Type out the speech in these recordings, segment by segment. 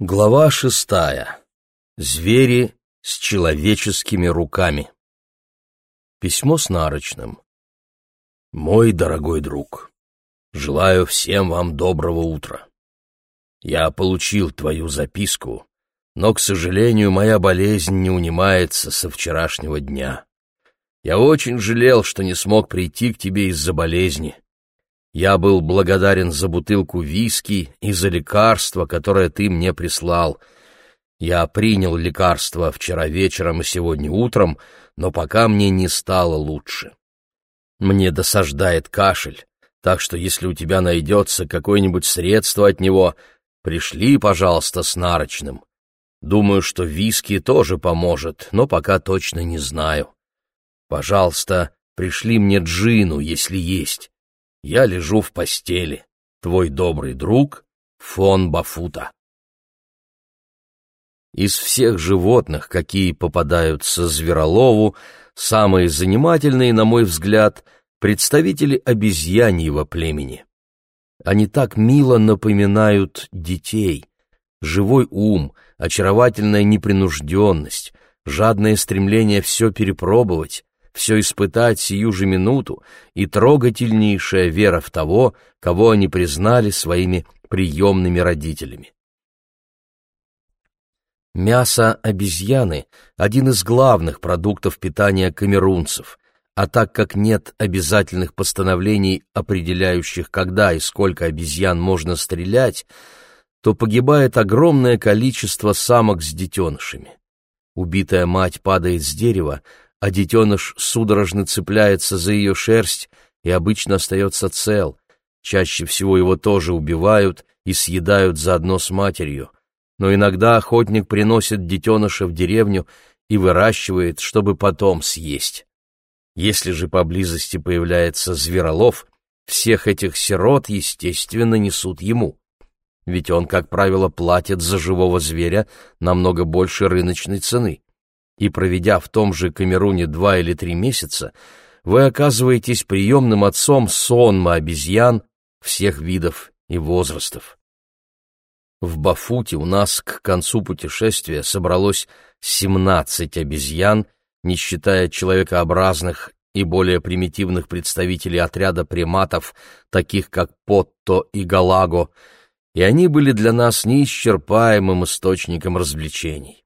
Глава шестая. Звери с человеческими руками. Письмо с нарочным. Мой дорогой друг, желаю всем вам доброго утра. Я получил твою записку, но, к сожалению, моя болезнь не унимается со вчерашнего дня. Я очень жалел, что не смог прийти к тебе из-за болезни. Я был благодарен за бутылку виски и за лекарство, которое ты мне прислал. Я принял лекарство вчера вечером и сегодня утром, но пока мне не стало лучше. Мне досаждает кашель, так что если у тебя найдется какое-нибудь средство от него, пришли, пожалуйста, с нарочным. Думаю, что виски тоже поможет, но пока точно не знаю. Пожалуйста, пришли мне джину, если есть. Я лежу в постели. Твой добрый друг фон Бафута. Из всех животных, какие попадаются зверолову, самые занимательные, на мой взгляд, представители обезьяньего племени. Они так мило напоминают детей. Живой ум, очаровательная непринужденность, жадное стремление все перепробовать, все испытать сию же минуту и трогательнейшая вера в того, кого они признали своими приемными родителями. Мясо обезьяны – один из главных продуктов питания камерунцев, а так как нет обязательных постановлений, определяющих, когда и сколько обезьян можно стрелять, то погибает огромное количество самок с детенышами. Убитая мать падает с дерева, а детеныш судорожно цепляется за ее шерсть и обычно остается цел. Чаще всего его тоже убивают и съедают заодно с матерью. Но иногда охотник приносит детеныша в деревню и выращивает, чтобы потом съесть. Если же поблизости появляется зверолов, всех этих сирот, естественно, несут ему. Ведь он, как правило, платит за живого зверя намного больше рыночной цены и проведя в том же Камеруне два или три месяца, вы оказываетесь приемным отцом сонма обезьян всех видов и возрастов. В Бафуте у нас к концу путешествия собралось 17 обезьян, не считая человекообразных и более примитивных представителей отряда приматов, таких как Потто и Галаго, и они были для нас неисчерпаемым источником развлечений.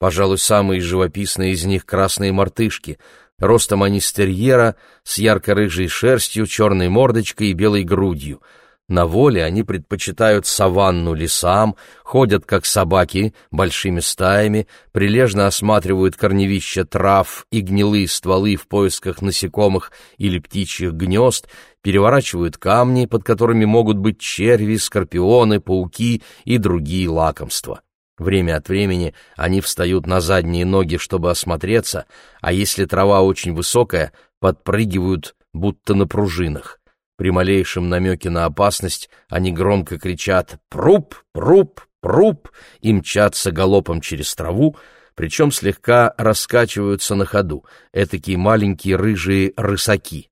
Пожалуй, самые живописные из них красные мартышки. Ростом они стерьера, с ярко-рыжей шерстью, черной мордочкой и белой грудью. На воле они предпочитают саванну лесам, ходят как собаки большими стаями, прилежно осматривают корневища трав и гнилые стволы в поисках насекомых или птичьих гнезд, переворачивают камни, под которыми могут быть черви, скорпионы, пауки и другие лакомства. Время от времени они встают на задние ноги, чтобы осмотреться, а если трава очень высокая, подпрыгивают, будто на пружинах. При малейшем намеке на опасность они громко кричат «Пруп! Пруп! Пруп!» и мчатся галопом через траву, причем слегка раскачиваются на ходу, этакие маленькие рыжие рысаки.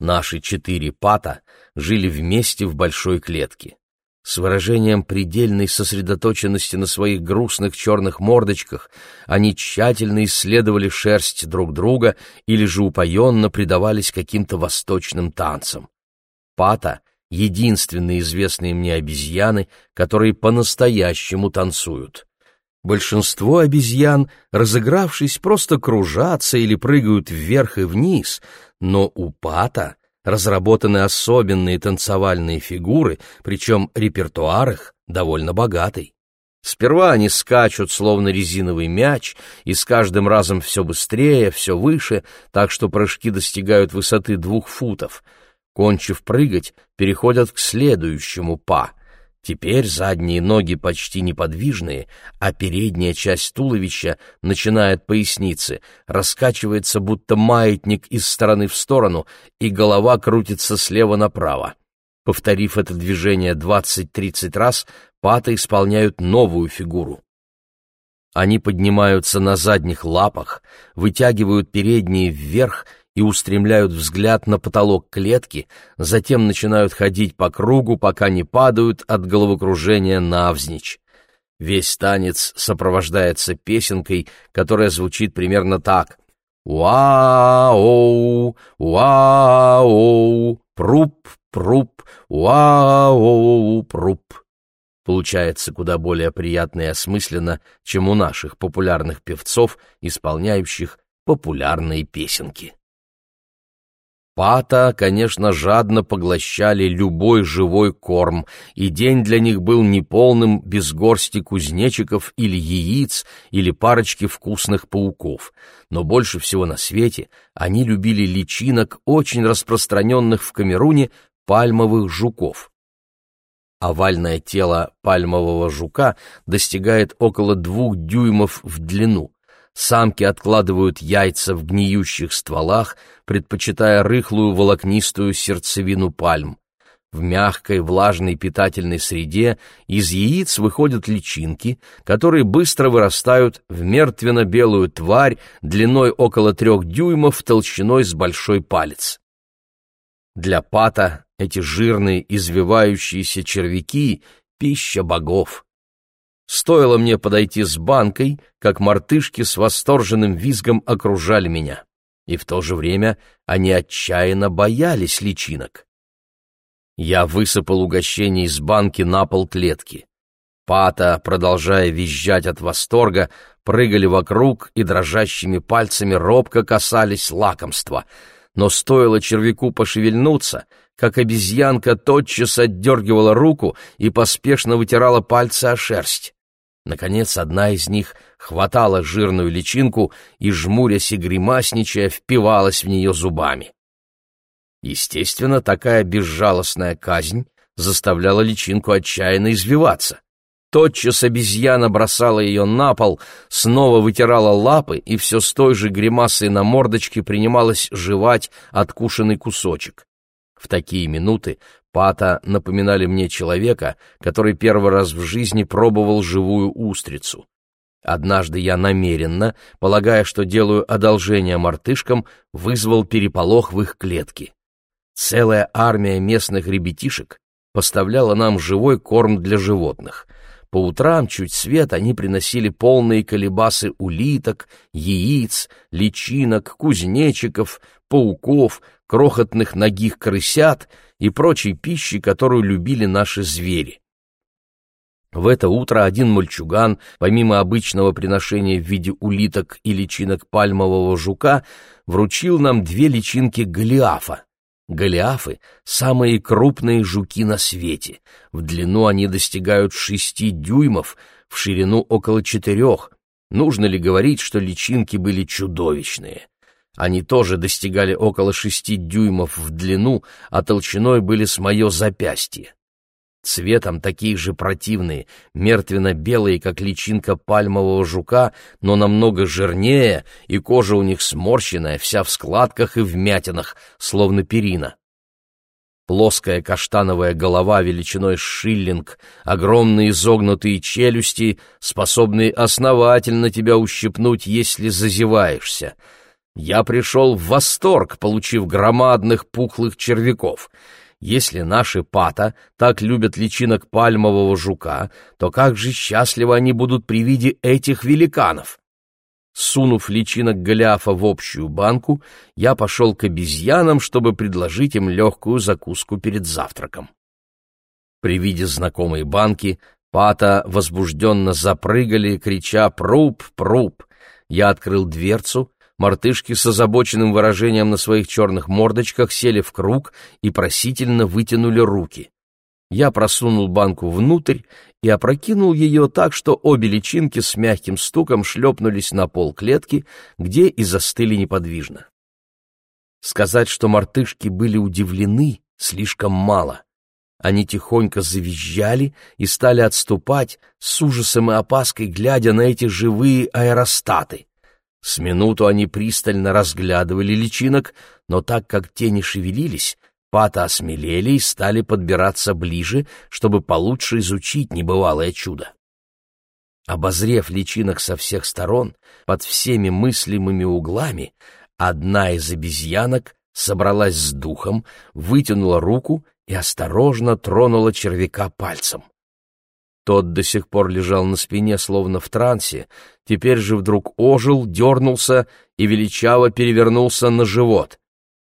Наши четыре пата жили вместе в большой клетке. С выражением предельной сосредоточенности на своих грустных черных мордочках они тщательно исследовали шерсть друг друга или же упоенно предавались каким-то восточным танцам. Пата — единственные известные мне обезьяны, которые по-настоящему танцуют. Большинство обезьян, разыгравшись, просто кружатся или прыгают вверх и вниз, но у Пата — разработаны особенные танцевальные фигуры, причем репертуар их довольно богатый. Сперва они скачут, словно резиновый мяч, и с каждым разом все быстрее, все выше, так что прыжки достигают высоты двух футов. Кончив прыгать, переходят к следующему па — Теперь задние ноги почти неподвижные, а передняя часть туловища, начиная от поясницы, раскачивается будто маятник из стороны в сторону, и голова крутится слева направо. Повторив это движение 20-30 раз, паты исполняют новую фигуру. Они поднимаются на задних лапах, вытягивают передние вверх и устремляют взгляд на потолок клетки, затем начинают ходить по кругу, пока не падают от головокружения навзничь. Весь танец сопровождается песенкой, которая звучит примерно так. «Уау, уау, пруп, пруп, уау, пруп». Получается куда более приятно и осмысленно, чем у наших популярных певцов, исполняющих популярные песенки. Пата, конечно, жадно поглощали любой живой корм, и день для них был неполным без горсти кузнечиков или яиц, или парочки вкусных пауков. Но больше всего на свете они любили личинок, очень распространенных в Камеруне, пальмовых жуков. Овальное тело пальмового жука достигает около двух дюймов в длину. Самки откладывают яйца в гниющих стволах, предпочитая рыхлую волокнистую сердцевину пальм. В мягкой, влажной питательной среде из яиц выходят личинки, которые быстро вырастают в мертвенно-белую тварь длиной около трех дюймов, толщиной с большой палец. Для пата эти жирные извивающиеся червяки — пища богов. Стоило мне подойти с банкой, как мартышки с восторженным визгом окружали меня. И в то же время они отчаянно боялись личинок. Я высыпал угощение из банки на пол клетки. Пата, продолжая визжать от восторга, прыгали вокруг и дрожащими пальцами робко касались лакомства. Но стоило червяку пошевельнуться, как обезьянка тотчас отдергивала руку и поспешно вытирала пальцы о шерсть. Наконец, одна из них хватала жирную личинку и, жмурясь и гримасничая, впивалась в нее зубами. Естественно, такая безжалостная казнь заставляла личинку отчаянно извиваться. Тотчас обезьяна бросала ее на пол, снова вытирала лапы и все с той же гримасой на мордочке принималась жевать откушенный кусочек. В такие минуты Пата напоминали мне человека, который первый раз в жизни пробовал живую устрицу. Однажды я намеренно, полагая, что делаю одолжение мартышкам, вызвал переполох в их клетке. Целая армия местных ребятишек поставляла нам живой корм для животных. По утрам чуть свет они приносили полные колебасы улиток, яиц, личинок, кузнечиков, пауков, крохотных ногих крысят и прочей пищи, которую любили наши звери. В это утро один мальчуган, помимо обычного приношения в виде улиток и личинок пальмового жука, вручил нам две личинки голиафа. Голиафы — самые крупные жуки на свете. В длину они достигают шести дюймов, в ширину около четырех. Нужно ли говорить, что личинки были чудовищные? Они тоже достигали около шести дюймов в длину, а толщиной были с мое запястье. Цветом такие же противные, мертвенно-белые, как личинка пальмового жука, но намного жирнее, и кожа у них сморщенная, вся в складках и вмятинах, словно перина. Плоская каштановая голова величиной шиллинг, огромные изогнутые челюсти, способные основательно тебя ущипнуть, если зазеваешься — я пришел в восторг, получив громадных пухлых червяков. Если наши пата так любят личинок пальмового жука, то как же счастливы они будут при виде этих великанов! Сунув личинок Голиафа в общую банку, я пошел к обезьянам, чтобы предложить им легкую закуску перед завтраком. При виде знакомой банки пата возбужденно запрыгали, крича «Пруп! Пруп!». Я открыл дверцу Мартышки с озабоченным выражением на своих черных мордочках сели в круг и просительно вытянули руки. Я просунул банку внутрь и опрокинул ее так, что обе личинки с мягким стуком шлепнулись на пол клетки, где и застыли неподвижно. Сказать, что мартышки были удивлены, слишком мало. Они тихонько завизжали и стали отступать, с ужасом и опаской глядя на эти живые аэростаты. С минуту они пристально разглядывали личинок, но так как те не шевелились, пата осмелели и стали подбираться ближе, чтобы получше изучить небывалое чудо. Обозрев личинок со всех сторон, под всеми мыслимыми углами, одна из обезьянок собралась с духом, вытянула руку и осторожно тронула червяка пальцем. Тот до сих пор лежал на спине, словно в трансе, теперь же вдруг ожил, дернулся и величаво перевернулся на живот.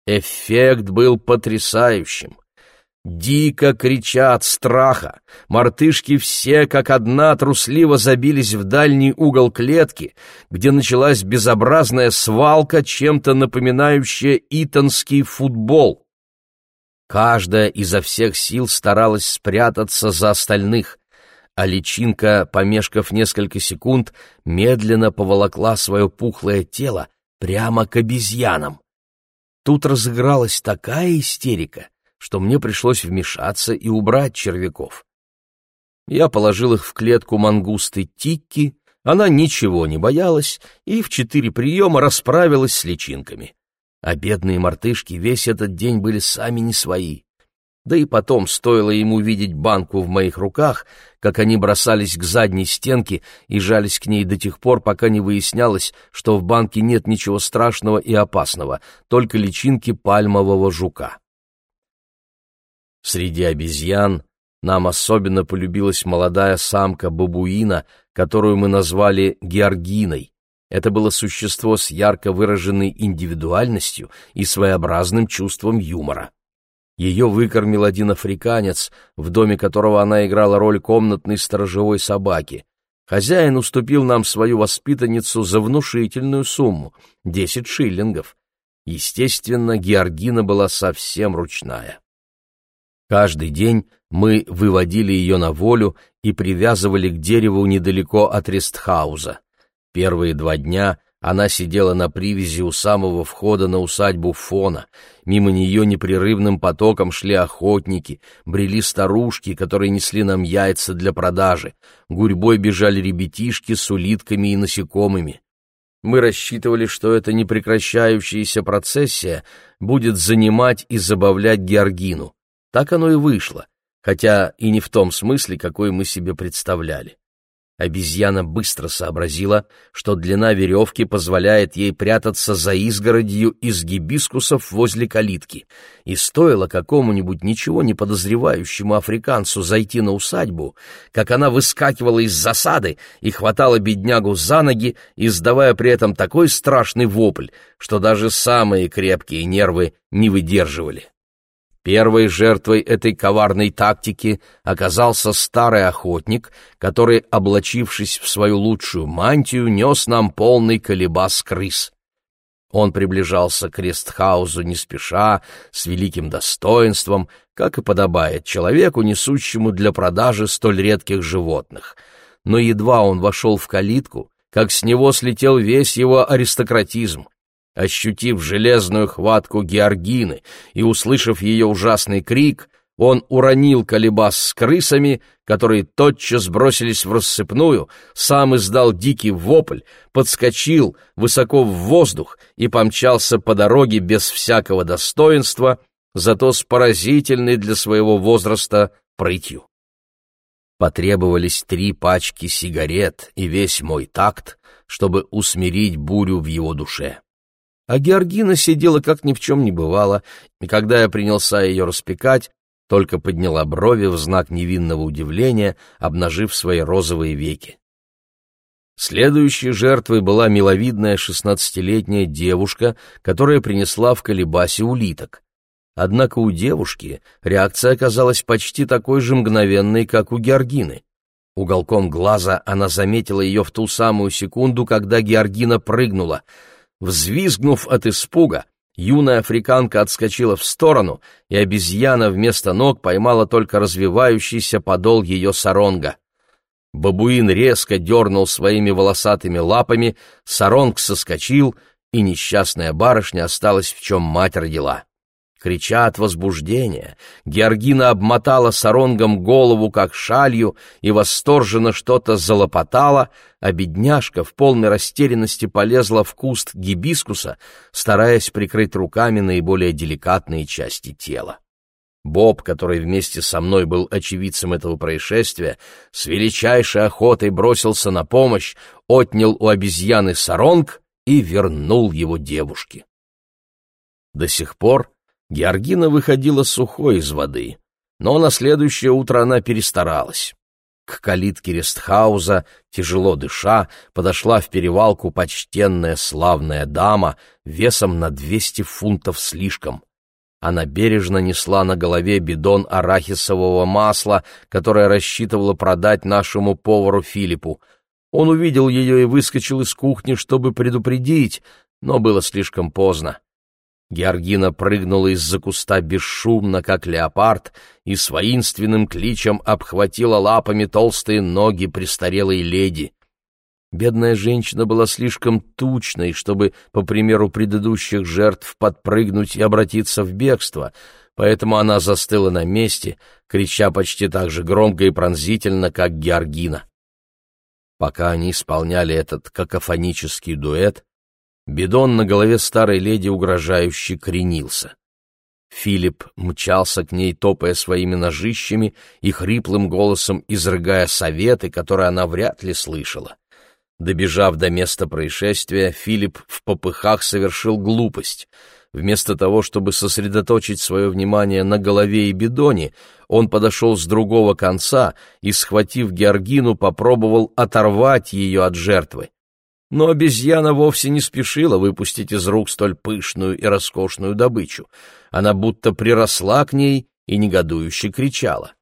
Эффект был потрясающим. Дико крича от страха, мартышки все как одна трусливо забились в дальний угол клетки, где началась безобразная свалка, чем-то напоминающая итонский футбол. Каждая изо всех сил старалась спрятаться за остальных, а личинка, помешкав несколько секунд, медленно поволокла свое пухлое тело прямо к обезьянам. Тут разыгралась такая истерика, что мне пришлось вмешаться и убрать червяков. Я положил их в клетку мангусты Тикки, она ничего не боялась и в четыре приема расправилась с личинками. А бедные мартышки весь этот день были сами не свои. Да и потом, стоило ему видеть банку в моих руках, как они бросались к задней стенке и жались к ней до тех пор, пока не выяснялось, что в банке нет ничего страшного и опасного, только личинки пальмового жука. Среди обезьян нам особенно полюбилась молодая самка бабуина, которую мы назвали Георгиной. Это было существо с ярко выраженной индивидуальностью и своеобразным чувством юмора. Ее выкормил один африканец, в доме которого она играла роль комнатной сторожевой собаки. Хозяин уступил нам свою воспитанницу за внушительную сумму — десять шиллингов. Естественно, Георгина была совсем ручная. Каждый день мы выводили ее на волю и привязывали к дереву недалеко от Рестхауза. Первые два дня она сидела на привязи у самого входа на усадьбу Фона. Мимо нее непрерывным потоком шли охотники, брели старушки, которые несли нам яйца для продажи. Гурьбой бежали ребятишки с улитками и насекомыми. Мы рассчитывали, что эта непрекращающаяся процессия будет занимать и забавлять Георгину. Так оно и вышло, хотя и не в том смысле, какой мы себе представляли. Обезьяна быстро сообразила, что длина веревки позволяет ей прятаться за изгородью из гибискусов возле калитки, и стоило какому-нибудь ничего не подозревающему африканцу зайти на усадьбу, как она выскакивала из засады и хватала беднягу за ноги, издавая при этом такой страшный вопль, что даже самые крепкие нервы не выдерживали. Первой жертвой этой коварной тактики оказался старый охотник, который, облачившись в свою лучшую мантию, нес нам полный колебас крыс. Он приближался к Рестхаузу не спеша, с великим достоинством, как и подобает человеку, несущему для продажи столь редких животных. Но едва он вошел в калитку, как с него слетел весь его аристократизм. Ощутив железную хватку Георгины и услышав ее ужасный крик, он уронил колебас с крысами, которые тотчас бросились в рассыпную, сам издал дикий вопль, подскочил высоко в воздух и помчался по дороге без всякого достоинства, зато с поразительной для своего возраста прытью. Потребовались три пачки сигарет и весь мой такт, чтобы усмирить бурю в его душе. А Георгина сидела, как ни в чем не бывало, и когда я принялся ее распекать, только подняла брови в знак невинного удивления, обнажив свои розовые веки. Следующей жертвой была миловидная шестнадцатилетняя девушка, которая принесла в колебасе улиток. Однако у девушки реакция оказалась почти такой же мгновенной, как у Георгины. Уголком глаза она заметила ее в ту самую секунду, когда Георгина прыгнула — Взвизгнув от испуга, юная африканка отскочила в сторону, и обезьяна вместо ног поймала только развивающийся подол ее саронга. Бабуин резко дернул своими волосатыми лапами, саронг соскочил, и несчастная барышня осталась в чем мать родила. Крича от возбуждения, Георгина обмотала саронгом голову, как шалью, и восторженно что-то залопотала, а бедняжка в полной растерянности полезла в куст гибискуса, стараясь прикрыть руками наиболее деликатные части тела. Боб, который вместе со мной был очевидцем этого происшествия, с величайшей охотой бросился на помощь, отнял у обезьяны саронг и вернул его девушке. До сих пор Георгина выходила сухой из воды, но на следующее утро она перестаралась. К калитке рестхауза, тяжело дыша, подошла в перевалку почтенная славная дама весом на двести фунтов слишком. Она бережно несла на голове бидон арахисового масла, которое рассчитывала продать нашему повару Филиппу. Он увидел ее и выскочил из кухни, чтобы предупредить, но было слишком поздно. Георгина прыгнула из-за куста бесшумно, как леопард, и с воинственным кличем обхватила лапами толстые ноги престарелой леди. Бедная женщина была слишком тучной, чтобы, по примеру предыдущих жертв, подпрыгнуть и обратиться в бегство, поэтому она застыла на месте, крича почти так же громко и пронзительно, как Георгина. Пока они исполняли этот какофонический дуэт, бидон на голове старой леди угрожающе кренился. Филипп мчался к ней, топая своими ножищами и хриплым голосом изрыгая советы, которые она вряд ли слышала. Добежав до места происшествия, Филипп в попыхах совершил глупость. Вместо того, чтобы сосредоточить свое внимание на голове и бидоне, он подошел с другого конца и, схватив Георгину, попробовал оторвать ее от жертвы. Но обезьяна вовсе не спешила выпустить из рук столь пышную и роскошную добычу. Она будто приросла к ней и негодующе кричала.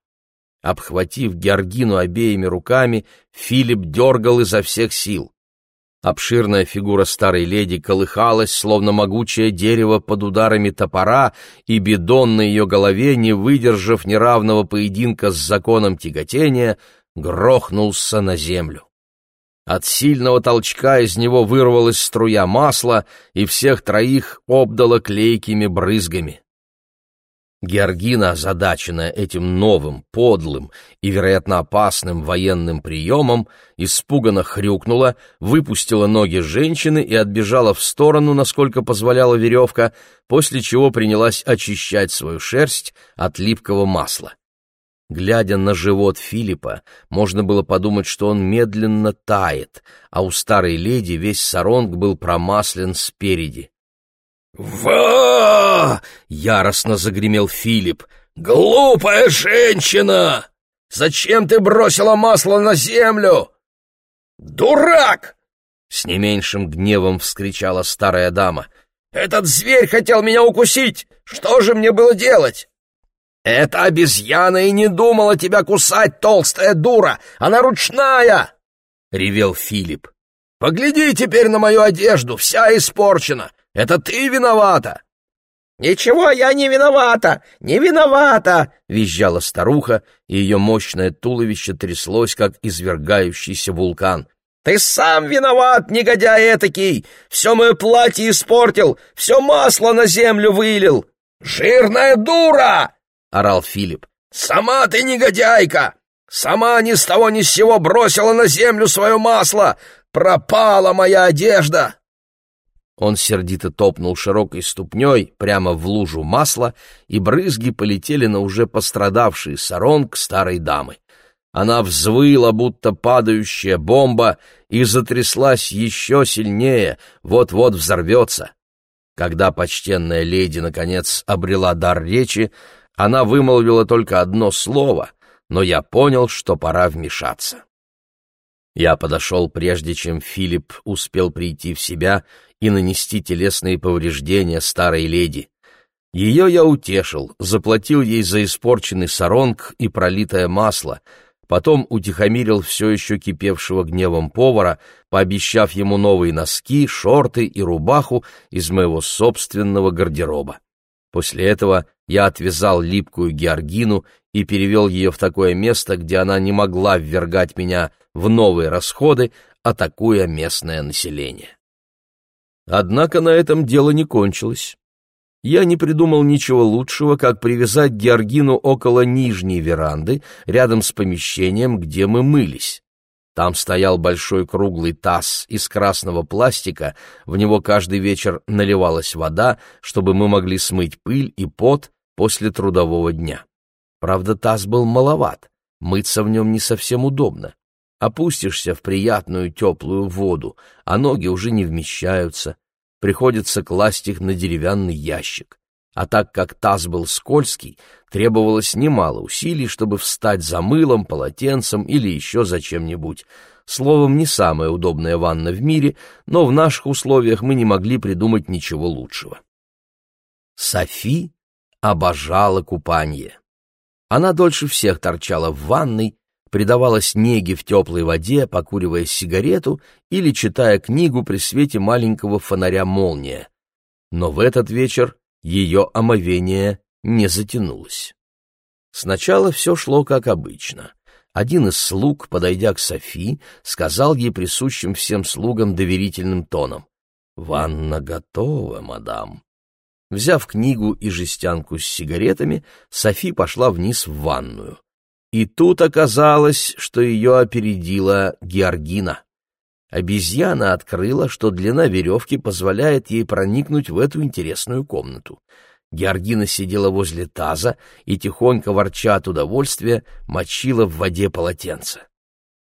Обхватив Георгину обеими руками, Филипп дергал изо всех сил. Обширная фигура старой леди колыхалась, словно могучее дерево под ударами топора, и бидон на ее голове, не выдержав неравного поединка с законом тяготения, грохнулся на землю. От сильного толчка из него вырвалась струя масла, и всех троих обдала клейкими брызгами. Георгина, озадаченная этим новым, подлым и, вероятно, опасным военным приемом, испуганно хрюкнула, выпустила ноги женщины и отбежала в сторону, насколько позволяла веревка, после чего принялась очищать свою шерсть от липкого масла. Глядя на живот Филиппа, можно было подумать, что он медленно тает, а у старой леди весь саронг был промаслен спереди. «Ва!» — яростно загремел Филипп. «Глупая женщина! Зачем ты бросила масло на землю? Дурак!» С не меньшим гневом вскричала старая дама. «Этот зверь хотел меня укусить! Что же мне было делать?» «Эта обезьяна и не думала тебя кусать, толстая дура! Она ручная!» — ревел Филипп. «Погляди теперь на мою одежду, вся испорчена! Это ты виновата!» «Ничего я не виновата! Не виновата!» — визжала старуха, и ее мощное туловище тряслось, как извергающийся вулкан. «Ты сам виноват, негодяй этакий! Все мое платье испортил, все масло на землю вылил!» «Жирная дура!» — орал Филипп. «Сама ты негодяйка! Сама ни с того ни с сего бросила на землю свое масло! Пропала моя одежда!» Он сердито топнул широкой ступней прямо в лужу масла, и брызги полетели на уже пострадавший саронг старой дамы. Она взвыла, будто падающая бомба, и затряслась еще сильнее, вот-вот взорвется. Когда почтенная леди, наконец, обрела дар речи, она вымолвила только одно слово, но я понял, что пора вмешаться. Я подошел, прежде чем Филипп успел прийти в себя и нанести телесные повреждения старой леди. Ее я утешил, заплатил ей за испорченный саронг и пролитое масло, потом утихомирил все еще кипевшего гневом повара, пообещав ему новые носки, шорты и рубаху из моего собственного гардероба. После этого я отвязал липкую Георгину и перевел ее в такое место, где она не могла ввергать меня в новые расходы, атакуя местное население. Однако на этом дело не кончилось. Я не придумал ничего лучшего, как привязать Георгину около нижней веранды, рядом с помещением, где мы мылись. Там стоял большой круглый таз из красного пластика, в него каждый вечер наливалась вода, чтобы мы могли смыть пыль и пот после трудового дня. Правда, таз был маловат, мыться в нем не совсем удобно. Опустишься в приятную теплую воду, а ноги уже не вмещаются. Приходится класть их на деревянный ящик. А так как таз был скользкий, требовалось немало усилий, чтобы встать за мылом, полотенцем или еще за чем-нибудь. Словом, не самая удобная ванна в мире, но в наших условиях мы не могли придумать ничего лучшего. Софи обожала купание. Она дольше всех торчала в ванной, предавалась неге в теплой воде, покуривая сигарету или читая книгу при свете маленького фонаря молния. Но в этот вечер ее омовение не затянулось. Сначала все шло как обычно. Один из слуг, подойдя к Софи, сказал ей присущим всем слугам доверительным тоном. «Ванна готова, мадам». Взяв книгу и жестянку с сигаретами, Софи пошла вниз в ванную. И тут оказалось, что ее опередила Георгина. Обезьяна открыла, что длина веревки позволяет ей проникнуть в эту интересную комнату. Георгина сидела возле таза и, тихонько ворча от удовольствия, мочила в воде полотенце.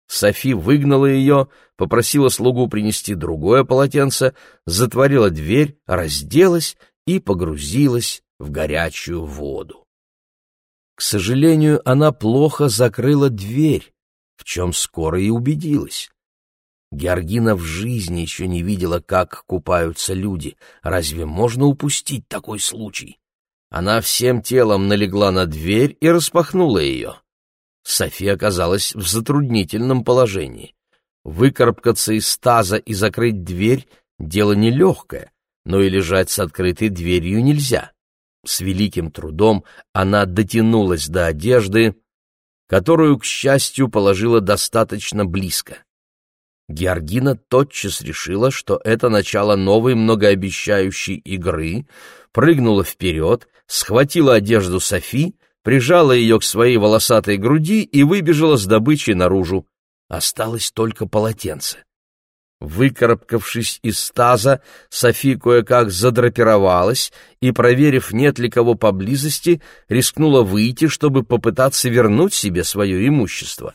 Софи выгнала ее, попросила слугу принести другое полотенце, затворила дверь, разделась и погрузилась в горячую воду. К сожалению, она плохо закрыла дверь, в чем скоро и убедилась. Георгина в жизни еще не видела, как купаются люди. Разве можно упустить такой случай? Она всем телом налегла на дверь и распахнула ее. София оказалась в затруднительном положении. Выкарабкаться из таза и закрыть дверь — дело нелегкое, но и лежать с открытой дверью нельзя. С великим трудом она дотянулась до одежды, которую, к счастью, положила достаточно близко. Георгина тотчас решила, что это начало новой многообещающей игры, прыгнула вперед, схватила одежду Софи, прижала ее к своей волосатой груди и выбежала с добычей наружу. Осталось только полотенце. Выкарабкавшись из таза, Софи кое-как задрапировалась и, проверив, нет ли кого поблизости, рискнула выйти, чтобы попытаться вернуть себе свое имущество.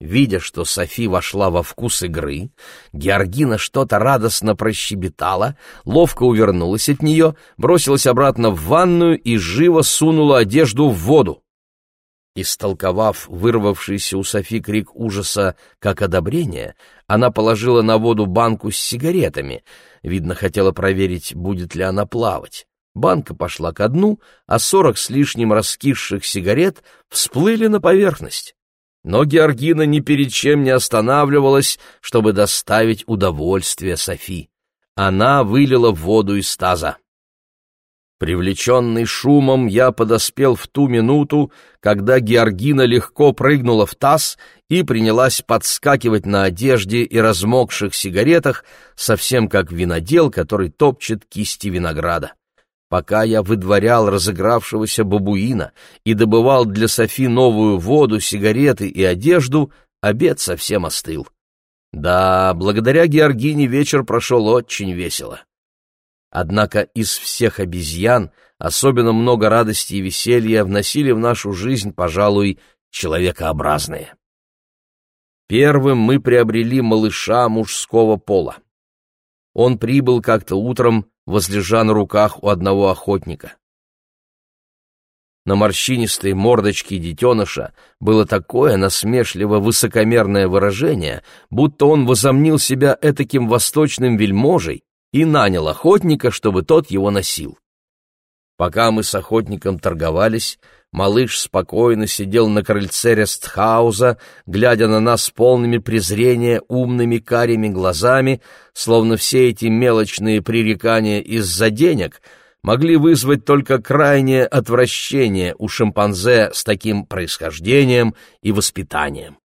Видя, что Софи вошла во вкус игры, Георгина что-то радостно прощебетала, ловко увернулась от нее, бросилась обратно в ванную и живо сунула одежду в воду. Истолковав вырвавшийся у Софи крик ужаса как одобрение, она положила на воду банку с сигаретами. Видно, хотела проверить, будет ли она плавать. Банка пошла ко дну, а сорок с лишним раскисших сигарет всплыли на поверхность. Но Георгина ни перед чем не останавливалась, чтобы доставить удовольствие Софи. Она вылила воду из таза. Привлеченный шумом, я подоспел в ту минуту, когда Георгина легко прыгнула в таз и принялась подскакивать на одежде и размокших сигаретах, совсем как винодел, который топчет кисти винограда. Пока я выдворял разыгравшегося бабуина и добывал для Софи новую воду, сигареты и одежду, обед совсем остыл. Да, благодаря Георгине вечер прошел очень весело. Однако из всех обезьян особенно много радости и веселья вносили в нашу жизнь, пожалуй, человекообразные. Первым мы приобрели малыша мужского пола. Он прибыл как-то утром, возлежа на руках у одного охотника. На морщинистой мордочке детеныша было такое насмешливо-высокомерное выражение, будто он возомнил себя этаким восточным вельможей, и нанял охотника, чтобы тот его носил. Пока мы с охотником торговались, малыш спокойно сидел на крыльце Рестхауза, глядя на нас полными презрения умными карими глазами, словно все эти мелочные пререкания из-за денег могли вызвать только крайнее отвращение у шимпанзе с таким происхождением и воспитанием.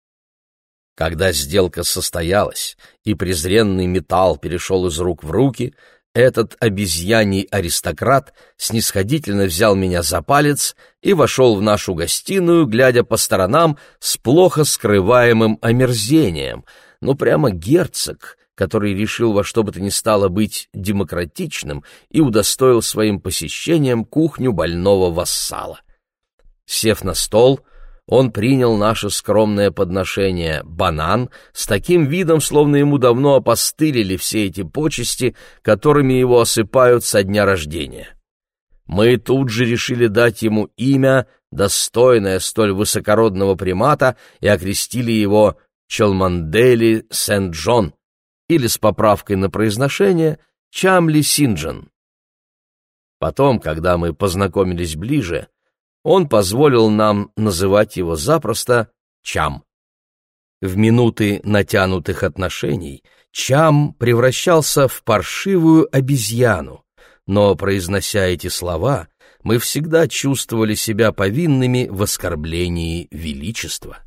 Когда сделка состоялась и презренный металл перешел из рук в руки, этот обезьяний аристократ снисходительно взял меня за палец и вошел в нашу гостиную, глядя по сторонам с плохо скрываемым омерзением, ну прямо герцог, который решил во что бы то ни стало быть демократичным и удостоил своим посещением кухню больного вассала. Сев на стол, он принял наше скромное подношение — банан, с таким видом, словно ему давно опостылили все эти почести, которыми его осыпают со дня рождения. Мы тут же решили дать ему имя, достойное столь высокородного примата, и окрестили его Челмандели Сент-Джон, или с поправкой на произношение Чамли Синджан. Потом, когда мы познакомились ближе, он позволил нам называть его запросто Чам. В минуты натянутых отношений Чам превращался в паршивую обезьяну, но, произнося эти слова, мы всегда чувствовали себя повинными в оскорблении величества.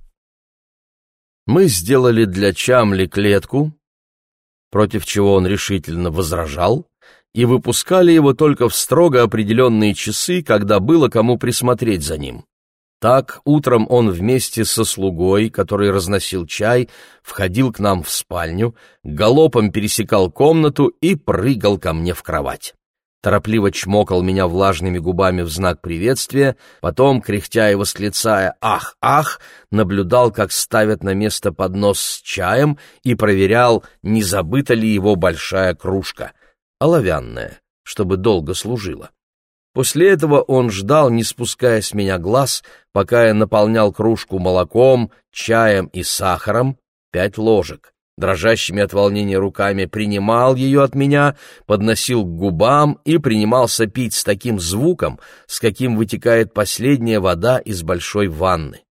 Мы сделали для Чамли клетку, против чего он решительно возражал, и выпускали его только в строго определенные часы, когда было кому присмотреть за ним. Так утром он вместе со слугой, который разносил чай, входил к нам в спальню, галопом пересекал комнату и прыгал ко мне в кровать. Торопливо чмокал меня влажными губами в знак приветствия, потом, кряхтя и восклицая «Ах, ах!», наблюдал, как ставят на место поднос с чаем и проверял, не забыта ли его большая кружка, оловянная, чтобы долго служила. После этого он ждал, не спуская с меня глаз, пока я наполнял кружку молоком, чаем и сахаром, пять ложек. Дрожащими от волнения руками принимал ее от меня, подносил к губам и принимался пить с таким звуком, с каким вытекает последняя вода из большой ванны.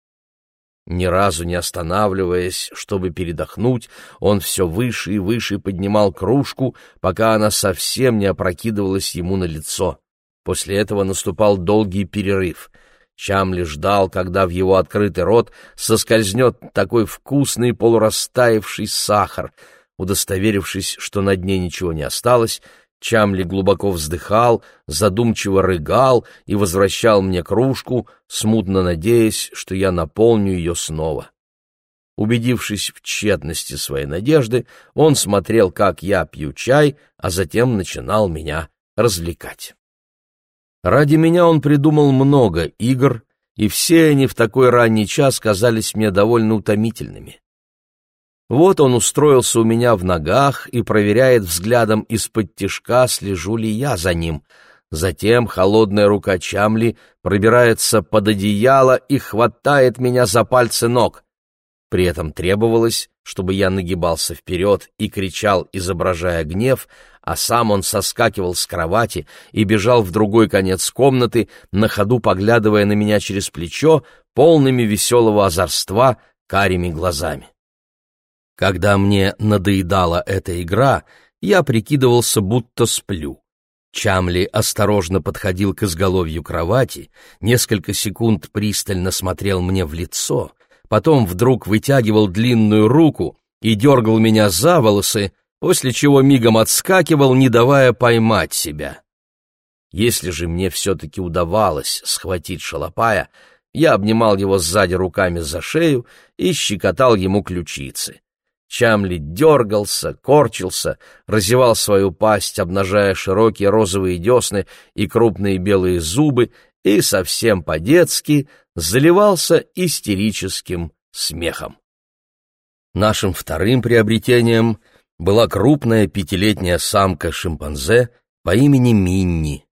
Ни разу не останавливаясь, чтобы передохнуть, он все выше и выше поднимал кружку, пока она совсем не опрокидывалась ему на лицо. После этого наступал долгий перерыв. Чамли ждал, когда в его открытый рот соскользнет такой вкусный полурастаявший сахар. Удостоверившись, что на дне ничего не осталось, Чамли глубоко вздыхал, задумчиво рыгал и возвращал мне кружку, смутно надеясь, что я наполню ее снова. Убедившись в тщетности своей надежды, он смотрел, как я пью чай, а затем начинал меня развлекать. Ради меня он придумал много игр, и все они в такой ранний час казались мне довольно утомительными. Вот он устроился у меня в ногах и проверяет взглядом из-под тишка, слежу ли я за ним. Затем холодная рука Чамли пробирается под одеяло и хватает меня за пальцы ног. При этом требовалось, чтобы я нагибался вперед и кричал, изображая гнев, а сам он соскакивал с кровати и бежал в другой конец комнаты, на ходу поглядывая на меня через плечо, полными веселого озорства, карими глазами. Когда мне надоедала эта игра, я прикидывался, будто сплю. Чамли осторожно подходил к изголовью кровати, несколько секунд пристально смотрел мне в лицо — потом вдруг вытягивал длинную руку и дергал меня за волосы, после чего мигом отскакивал, не давая поймать себя. Если же мне все-таки удавалось схватить шалопая, я обнимал его сзади руками за шею и щекотал ему ключицы. Чамли дергался, корчился, разевал свою пасть, обнажая широкие розовые десны и крупные белые зубы, и совсем по-детски заливался истерическим смехом. Нашим вторым приобретением была крупная пятилетняя самка-шимпанзе по имени Минни.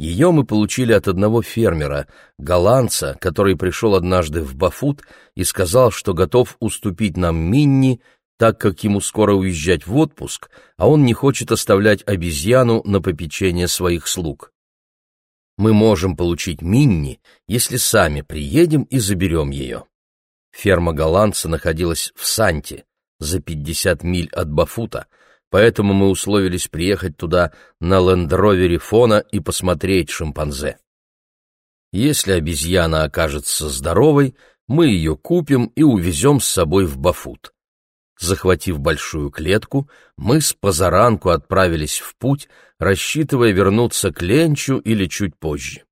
Ее мы получили от одного фермера, голландца, который пришел однажды в Бафут и сказал, что готов уступить нам Минни, так как ему скоро уезжать в отпуск, а он не хочет оставлять обезьяну на попечение своих слуг мы можем получить Минни, если сами приедем и заберем ее. Ферма голландца находилась в Санте, за 50 миль от Бафута, поэтому мы условились приехать туда на лендровере Фона и посмотреть шимпанзе. Если обезьяна окажется здоровой, мы ее купим и увезем с собой в Бафут. Захватив большую клетку, мы с позаранку отправились в путь, рассчитывая вернуться к Ленчу или чуть позже.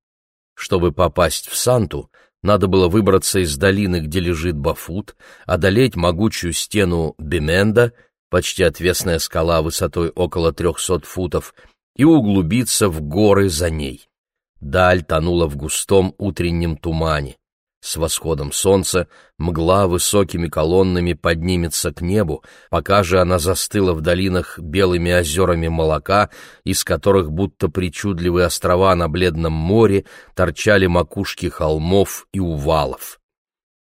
Чтобы попасть в Санту, надо было выбраться из долины, где лежит Бафут, одолеть могучую стену Бименда, почти отвесная скала высотой около трехсот футов, и углубиться в горы за ней. Даль тонула в густом утреннем тумане. С восходом солнца мгла высокими колоннами поднимется к небу, пока же она застыла в долинах белыми озерами молока, из которых будто причудливые острова на бледном море торчали макушки холмов и увалов.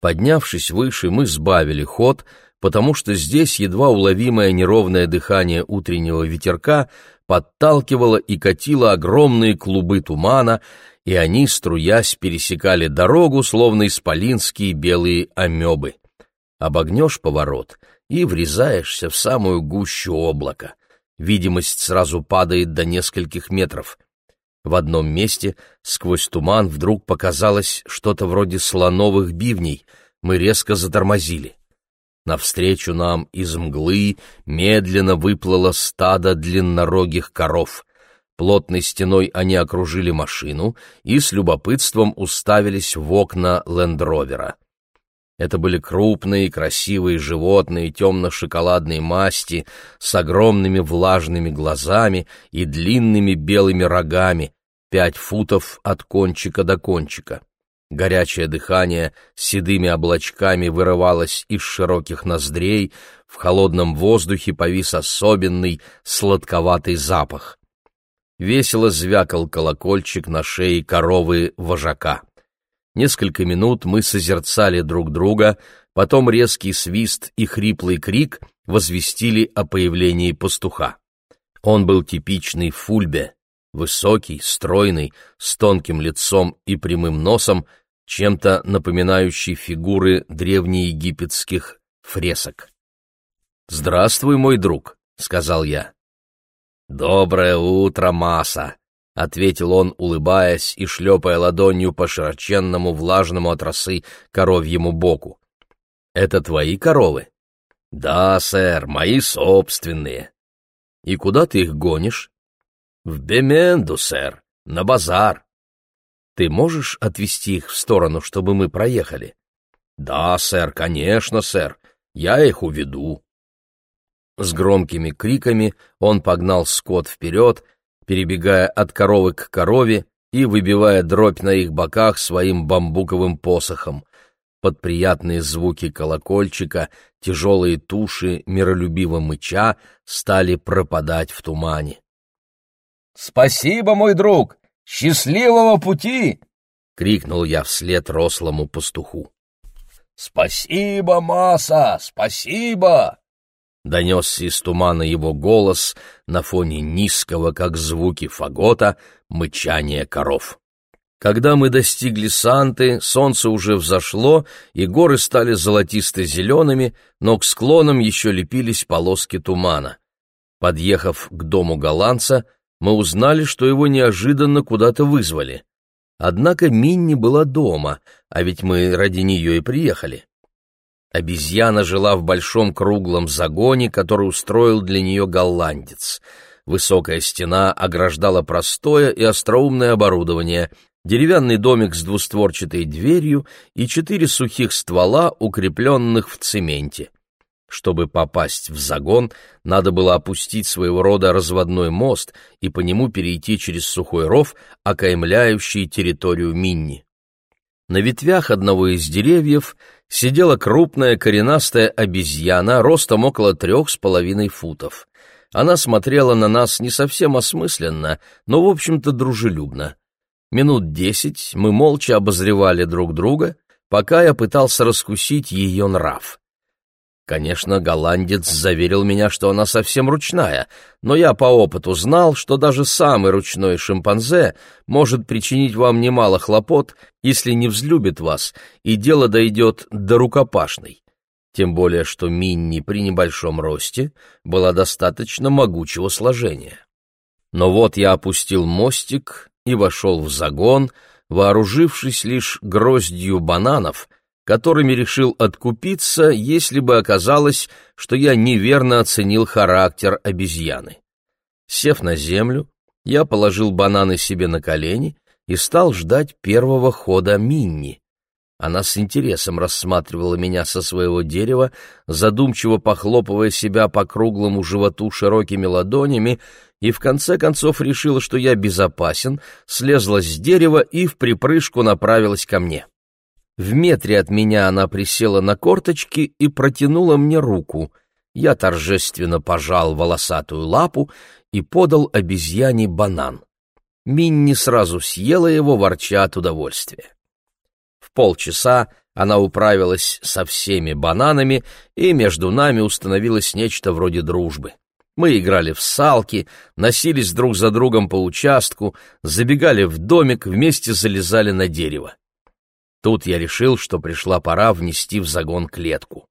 Поднявшись выше, мы сбавили ход, потому что здесь едва уловимое неровное дыхание утреннего ветерка подталкивало и катило огромные клубы тумана, и они, струясь, пересекали дорогу, словно исполинские белые амебы. Обогнешь поворот и врезаешься в самую гущу облака. Видимость сразу падает до нескольких метров. В одном месте сквозь туман вдруг показалось что-то вроде слоновых бивней. Мы резко затормозили. Навстречу нам из мглы медленно выплыло стадо длиннорогих коров. Плотной стеной они окружили машину и с любопытством уставились в окна лендровера. Это были крупные, красивые животные темно-шоколадной масти с огромными влажными глазами и длинными белыми рогами, пять футов от кончика до кончика. Горячее дыхание седыми облачками вырывалось из широких ноздрей, в холодном воздухе повис особенный сладковатый запах весело звякал колокольчик на шее коровы вожака. Несколько минут мы созерцали друг друга, потом резкий свист и хриплый крик возвестили о появлении пастуха. Он был типичный фульбе, высокий, стройный, с тонким лицом и прямым носом, чем-то напоминающий фигуры древнеегипетских фресок. «Здравствуй, мой друг», — сказал я. «Доброе утро, Маса!» — ответил он, улыбаясь и шлепая ладонью по широченному влажному от росы коровьему боку. «Это твои коровы?» «Да, сэр, мои собственные». «И куда ты их гонишь?» «В Беменду, сэр, на базар». «Ты можешь отвезти их в сторону, чтобы мы проехали?» «Да, сэр, конечно, сэр, я их уведу». С громкими криками он погнал скот вперед, перебегая от коровы к корове и выбивая дробь на их боках своим бамбуковым посохом. Под приятные звуки колокольчика тяжелые туши, миролюбиво мыча, стали пропадать в тумане. «Спасибо, мой друг! Счастливого пути!» — крикнул я вслед рослому пастуху. «Спасибо, Маса, спасибо!» Донесся из тумана его голос на фоне низкого, как звуки фагота, мычания коров. Когда мы достигли Санты, солнце уже взошло, и горы стали золотисто-зелеными, но к склонам еще лепились полоски тумана. Подъехав к дому голландца, мы узнали, что его неожиданно куда-то вызвали. Однако Минни была дома, а ведь мы ради нее и приехали. Обезьяна жила в большом круглом загоне, который устроил для нее голландец. Высокая стена ограждала простое и остроумное оборудование, деревянный домик с двустворчатой дверью и четыре сухих ствола, укрепленных в цементе. Чтобы попасть в загон, надо было опустить своего рода разводной мост и по нему перейти через сухой ров, окаймляющий территорию Минни. На ветвях одного из деревьев сидела крупная коренастая обезьяна ростом около трех с половиной футов. Она смотрела на нас не совсем осмысленно, но, в общем-то, дружелюбно. Минут десять мы молча обозревали друг друга, пока я пытался раскусить ее нрав. Конечно, голландец заверил меня, что она совсем ручная, но я по опыту знал, что даже самый ручной шимпанзе может причинить вам немало хлопот, если не взлюбит вас, и дело дойдет до рукопашной. Тем более, что Минни при небольшом росте была достаточно могучего сложения. Но вот я опустил мостик и вошел в загон, вооружившись лишь гроздью бананов — которыми решил откупиться, если бы оказалось, что я неверно оценил характер обезьяны. Сев на землю, я положил бананы себе на колени и стал ждать первого хода Минни. Она с интересом рассматривала меня со своего дерева, задумчиво похлопывая себя по круглому животу широкими ладонями, и в конце концов решила, что я безопасен, слезла с дерева и в припрыжку направилась ко мне. В метре от меня она присела на корточки и протянула мне руку. Я торжественно пожал волосатую лапу и подал обезьяне банан. Минни сразу съела его, ворча от удовольствия. В полчаса она управилась со всеми бананами, и между нами установилось нечто вроде дружбы. Мы играли в салки, носились друг за другом по участку, забегали в домик, вместе залезали на дерево. Тут я решил, что пришла пора внести в загон клетку.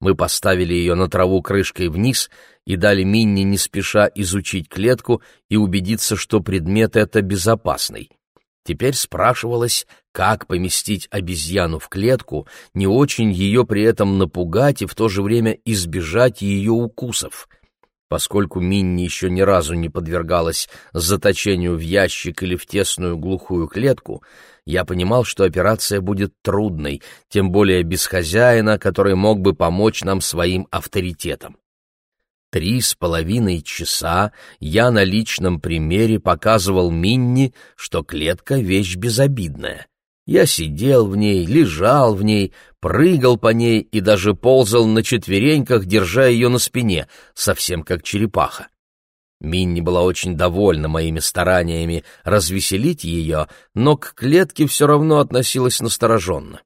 Мы поставили ее на траву крышкой вниз и дали Минни не спеша изучить клетку и убедиться, что предмет это безопасный. Теперь спрашивалось, как поместить обезьяну в клетку, не очень ее при этом напугать и в то же время избежать ее укусов. Поскольку Минни еще ни разу не подвергалась заточению в ящик или в тесную глухую клетку, я понимал, что операция будет трудной, тем более без хозяина, который мог бы помочь нам своим авторитетом. Три с половиной часа я на личном примере показывал Минни, что клетка — вещь безобидная. Я сидел в ней, лежал в ней, прыгал по ней и даже ползал на четвереньках, держа ее на спине, совсем как черепаха. Минни была очень довольна моими стараниями развеселить ее, но к клетке все равно относилась настороженно.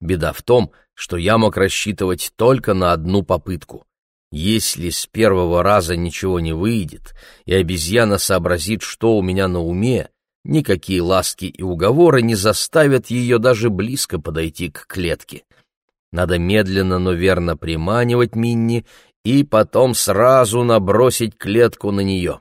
Беда в том, что я мог рассчитывать только на одну попытку. Если с первого раза ничего не выйдет, и обезьяна сообразит, что у меня на уме, никакие ласки и уговоры не заставят ее даже близко подойти к клетке. Надо медленно, но верно приманивать Минни и потом сразу набросить клетку на нее.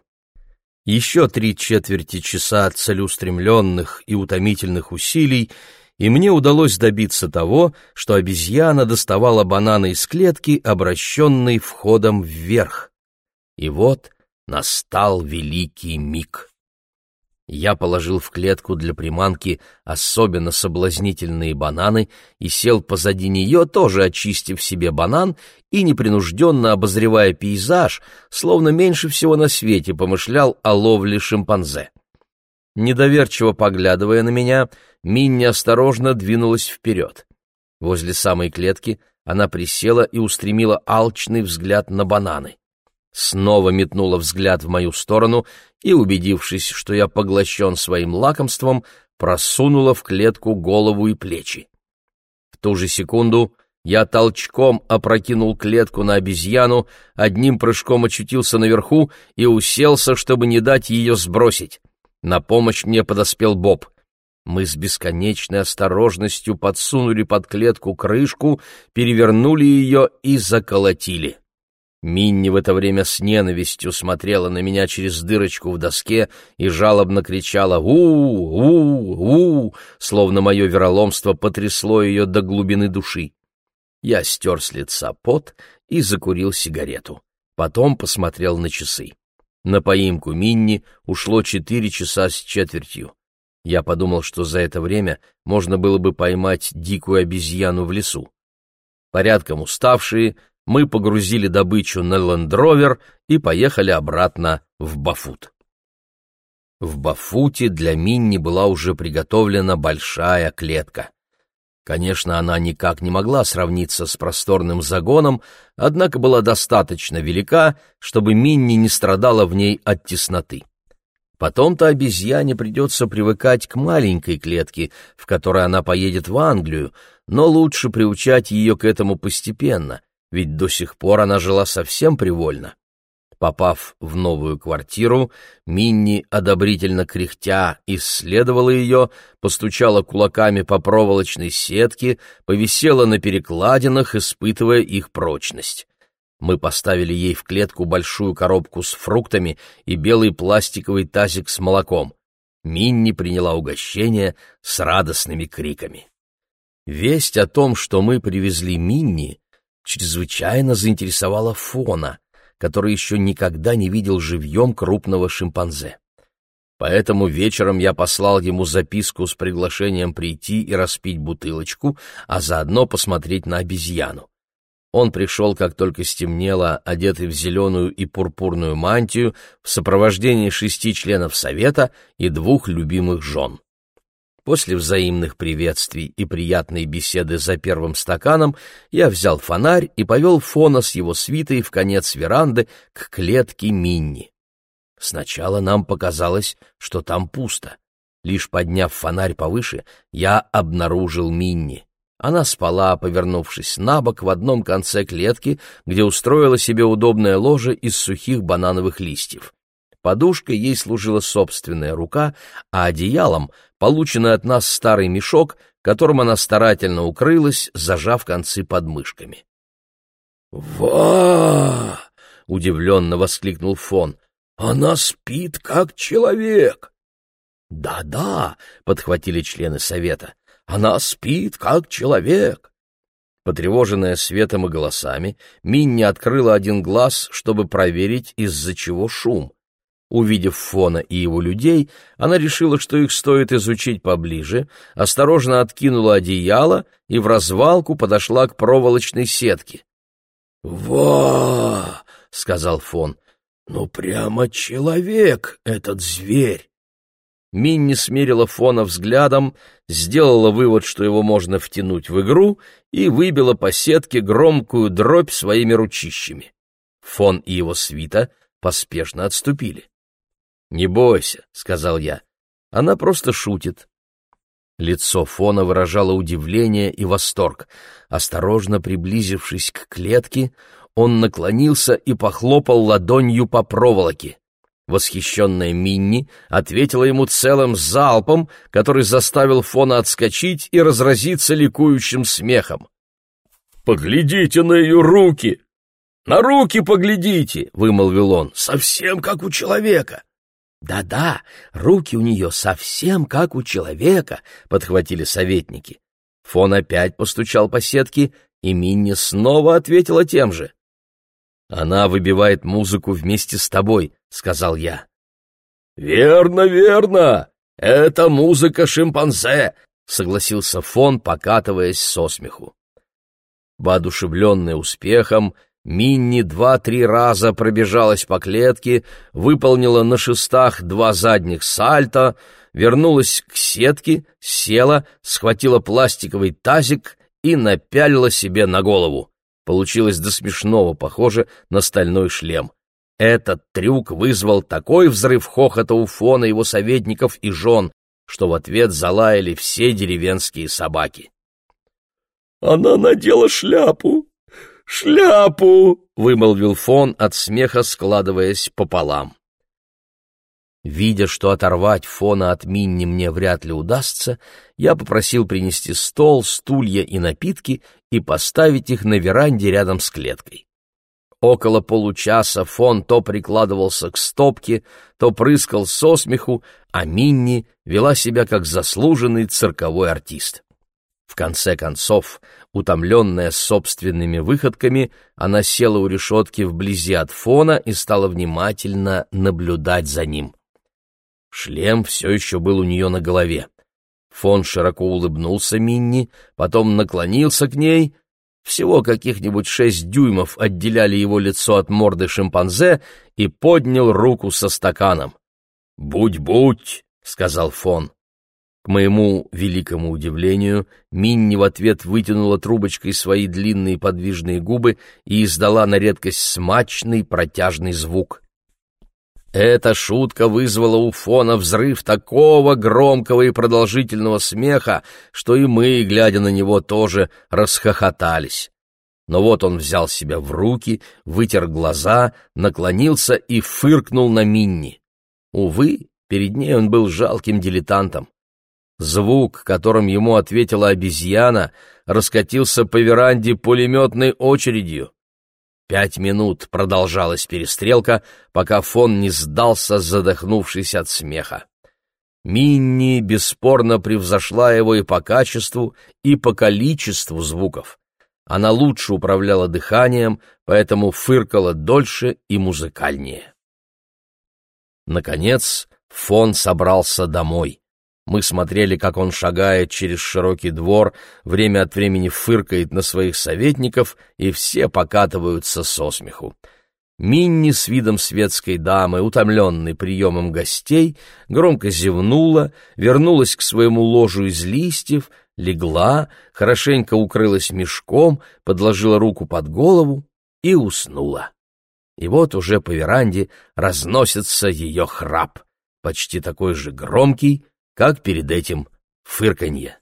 Еще три четверти часа целеустремленных и утомительных усилий — и мне удалось добиться того, что обезьяна доставала бананы из клетки, обращенной входом вверх. И вот настал великий миг. Я положил в клетку для приманки особенно соблазнительные бананы и сел позади нее, тоже очистив себе банан и непринужденно обозревая пейзаж, словно меньше всего на свете помышлял о ловле шимпанзе. Недоверчиво поглядывая на меня, Минни осторожно двинулась вперед. Возле самой клетки она присела и устремила алчный взгляд на бананы. Снова метнула взгляд в мою сторону и, убедившись, что я поглощен своим лакомством, просунула в клетку голову и плечи. В ту же секунду я толчком опрокинул клетку на обезьяну, одним прыжком очутился наверху и уселся, чтобы не дать ее сбросить. На помощь мне подоспел Боб. Мы с бесконечной осторожностью подсунули под клетку крышку, перевернули ее и заколотили. Минни в это время с ненавистью смотрела на меня через дырочку в доске и жалобно кричала «У-у-у!», словно мое вероломство потрясло ее до глубины души. Я стер с лица пот и закурил сигарету. Потом посмотрел на часы. На поимку Минни ушло четыре часа с четвертью. Я подумал, что за это время можно было бы поймать дикую обезьяну в лесу. Порядком уставшие, мы погрузили добычу на лендровер и поехали обратно в Бафут. В Бафуте для Минни была уже приготовлена большая клетка. Конечно, она никак не могла сравниться с просторным загоном, однако была достаточно велика, чтобы Минни не страдала в ней от тесноты. Потом-то обезьяне придется привыкать к маленькой клетке, в которой она поедет в Англию, но лучше приучать ее к этому постепенно, ведь до сих пор она жила совсем привольно. Попав в новую квартиру, Минни, одобрительно кряхтя, исследовала ее, постучала кулаками по проволочной сетке, повисела на перекладинах, испытывая их прочность. Мы поставили ей в клетку большую коробку с фруктами и белый пластиковый тазик с молоком. Минни приняла угощение с радостными криками. Весть о том, что мы привезли Минни, чрезвычайно заинтересовала Фона, который еще никогда не видел живьем крупного шимпанзе. Поэтому вечером я послал ему записку с приглашением прийти и распить бутылочку, а заодно посмотреть на обезьяну. Он пришел, как только стемнело, одетый в зеленую и пурпурную мантию, в сопровождении шести членов совета и двух любимых жен. После взаимных приветствий и приятной беседы за первым стаканом я взял фонарь и повел Фона с его свитой в конец веранды к клетке Минни. Сначала нам показалось, что там пусто. Лишь подняв фонарь повыше, я обнаружил Минни. Она спала, повернувшись на бок в одном конце клетки, где устроила себе удобное ложе из сухих банановых листьев. Подушкой ей служила собственная рука, а одеялом — полученный от нас старый мешок, которым она старательно укрылась, зажав концы подмышками. «Ва!» — удивленно воскликнул Фон. «Она спит, как человек!» «Да-да», — подхватили члены совета, — «она спит, как человек». Потревоженная светом и голосами, Минни открыла один глаз, чтобы проверить, из-за чего шум. Увидев Фона и его людей, она решила, что их стоит изучить поближе, осторожно откинула одеяло и в развалку подошла к проволочной сетке. «Ва!» — сказал Фон. «Ну прямо человек этот зверь!» Минни смерила Фона взглядом, сделала вывод, что его можно втянуть в игру, и выбила по сетке громкую дробь своими ручищами. Фон и его свита поспешно отступили. «Не бойся», — сказал я. «Она просто шутит». Лицо Фона выражало удивление и восторг. Осторожно приблизившись к клетке, он наклонился и похлопал ладонью по проволоке. Восхищенная Минни ответила ему целым залпом, который заставил Фона отскочить и разразиться ликующим смехом. «Поглядите на ее руки! На руки поглядите!» — вымолвил он. «Совсем как у человека!» «Да-да, руки у нее совсем как у человека», — подхватили советники. Фон опять постучал по сетке, и Минни снова ответила тем же. «Она выбивает музыку вместе с тобой», — сказал я. «Верно, верно! Это музыка шимпанзе!» — согласился Фон, покатываясь со смеху. Воодушевленный успехом, Минни два-три раза пробежалась по клетке, выполнила на шестах два задних сальта, вернулась к сетке, села, схватила пластиковый тазик и напялила себе на голову. Получилось до смешного похоже на стальной шлем. Этот трюк вызвал такой взрыв хохота у фона его советников и жен, что в ответ залаяли все деревенские собаки. «Она надела шляпу! Шляпу!» — вымолвил фон от смеха, складываясь пополам. Видя, что оторвать фона от Минни мне вряд ли удастся, я попросил принести стол, стулья и напитки и поставить их на веранде рядом с клеткой. Около получаса фон то прикладывался к стопке, то прыскал со смеху, а Минни вела себя как заслуженный цирковой артист. В конце концов, утомленная собственными выходками, она села у решетки вблизи от фона и стала внимательно наблюдать за ним. Шлем все еще был у нее на голове. Фон широко улыбнулся Минни, потом наклонился к ней. Всего каких-нибудь шесть дюймов отделяли его лицо от морды шимпанзе и поднял руку со стаканом. «Будь-будь!» — сказал Фон. К моему великому удивлению, Минни в ответ вытянула трубочкой свои длинные подвижные губы и издала на редкость смачный протяжный звук. Эта шутка вызвала у Фона взрыв такого громкого и продолжительного смеха, что и мы, глядя на него, тоже расхохотались. Но вот он взял себя в руки, вытер глаза, наклонился и фыркнул на Минни. Увы, перед ней он был жалким дилетантом. Звук, которым ему ответила обезьяна, раскатился по веранде пулеметной очередью. Пять минут продолжалась перестрелка, пока фон не сдался, задохнувшись от смеха. Минни бесспорно превзошла его и по качеству, и по количеству звуков. Она лучше управляла дыханием, поэтому фыркала дольше и музыкальнее. Наконец, фон собрался домой. Мы смотрели, как он шагает через широкий двор, время от времени фыркает на своих советников, и все покатываются со смеху. Минни с видом светской дамы, утомленной приемом гостей, громко зевнула, вернулась к своему ложу из листьев, легла, хорошенько укрылась мешком, подложила руку под голову и уснула. И вот уже по веранде разносится ее храп, почти такой же громкий, как перед этим фырканье.